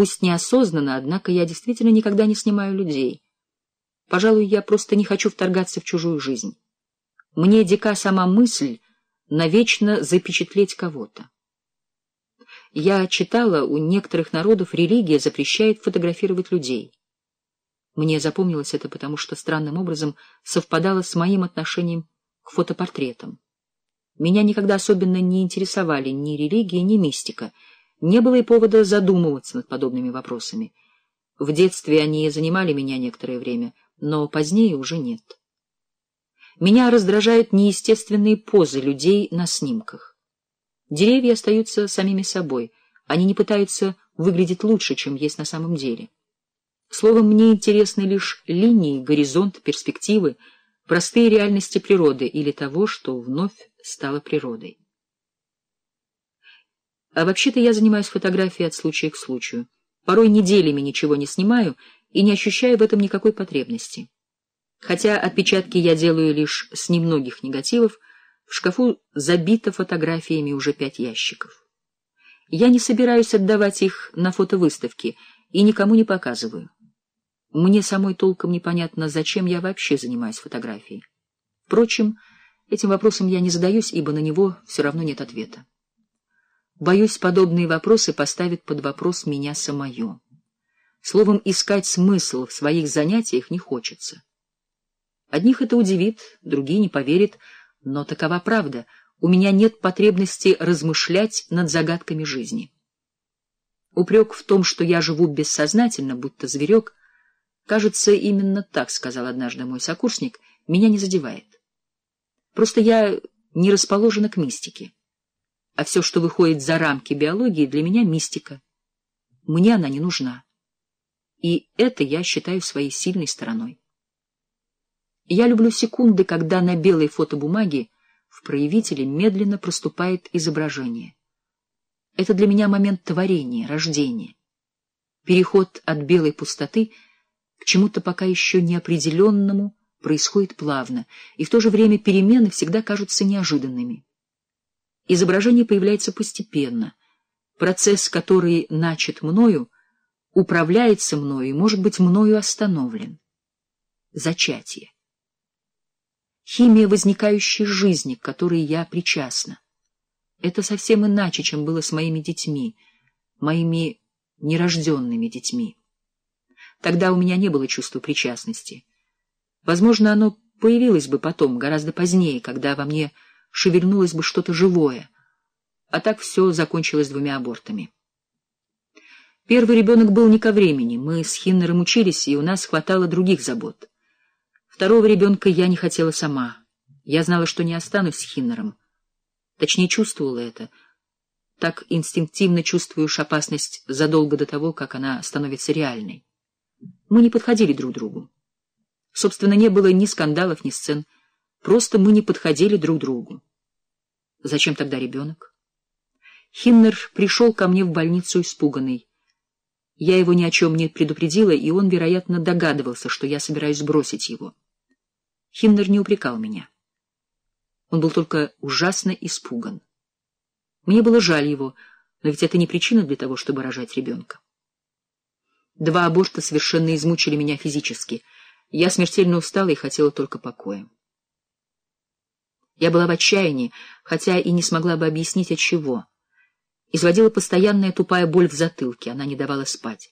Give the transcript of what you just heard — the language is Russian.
Пусть неосознанно, однако я действительно никогда не снимаю людей. Пожалуй, я просто не хочу вторгаться в чужую жизнь. Мне дика сама мысль навечно запечатлеть кого-то. Я читала, у некоторых народов религия запрещает фотографировать людей. Мне запомнилось это потому, что странным образом совпадало с моим отношением к фотопортретам. Меня никогда особенно не интересовали ни религия, ни мистика. Не было и повода задумываться над подобными вопросами. В детстве они занимали меня некоторое время, но позднее уже нет. Меня раздражают неестественные позы людей на снимках. Деревья остаются самими собой, они не пытаются выглядеть лучше, чем есть на самом деле. Словом, мне интересны лишь линии, горизонт, перспективы, простые реальности природы или того, что вновь стало природой. А вообще-то я занимаюсь фотографией от случая к случаю. Порой неделями ничего не снимаю и не ощущаю в этом никакой потребности. Хотя отпечатки я делаю лишь с немногих негативов, в шкафу забито фотографиями уже пять ящиков. Я не собираюсь отдавать их на фотовыставки и никому не показываю. Мне самой толком непонятно, зачем я вообще занимаюсь фотографией. Впрочем, этим вопросом я не задаюсь, ибо на него все равно нет ответа. Боюсь, подобные вопросы поставят под вопрос меня самое. Словом, искать смысл в своих занятиях не хочется. Одних это удивит, другие не поверят, но такова правда. У меня нет потребности размышлять над загадками жизни. Упрек в том, что я живу бессознательно, будто зверек, кажется, именно так, — сказал однажды мой сокурсник, — меня не задевает. Просто я не расположена к мистике. А все, что выходит за рамки биологии, для меня мистика. Мне она не нужна. И это я считаю своей сильной стороной. Я люблю секунды, когда на белой фотобумаге в проявителе медленно проступает изображение. Это для меня момент творения, рождения. Переход от белой пустоты к чему-то пока еще неопределенному происходит плавно, и в то же время перемены всегда кажутся неожиданными. Изображение появляется постепенно. Процесс, который начат мною, управляется мною и может быть мною остановлен. Зачатие химия возникающей жизни, к которой я причастна. Это совсем иначе, чем было с моими детьми, моими нерожденными детьми. Тогда у меня не было чувства причастности. Возможно, оно появилось бы потом, гораздо позднее, когда во мне шевельнулось бы что-то живое. А так все закончилось двумя абортами. Первый ребенок был не ко времени. Мы с Хиннером учились, и у нас хватало других забот. Второго ребенка я не хотела сама. Я знала, что не останусь с Хиннером. Точнее, чувствовала это. Так инстинктивно чувствуешь опасность задолго до того, как она становится реальной. Мы не подходили друг другу. Собственно, не было ни скандалов, ни сцен. Просто мы не подходили друг другу. Зачем тогда ребенок? Хиннер пришел ко мне в больницу испуганный. Я его ни о чем не предупредила, и он, вероятно, догадывался, что я собираюсь бросить его. Химнер не упрекал меня. Он был только ужасно испуган. Мне было жаль его, но ведь это не причина для того, чтобы рожать ребенка. Два аборта совершенно измучили меня физически. Я смертельно устала и хотела только покоя. Я была в отчаянии, хотя и не смогла бы объяснить, от чего. Изводила постоянная тупая боль в затылке, она не давала спать.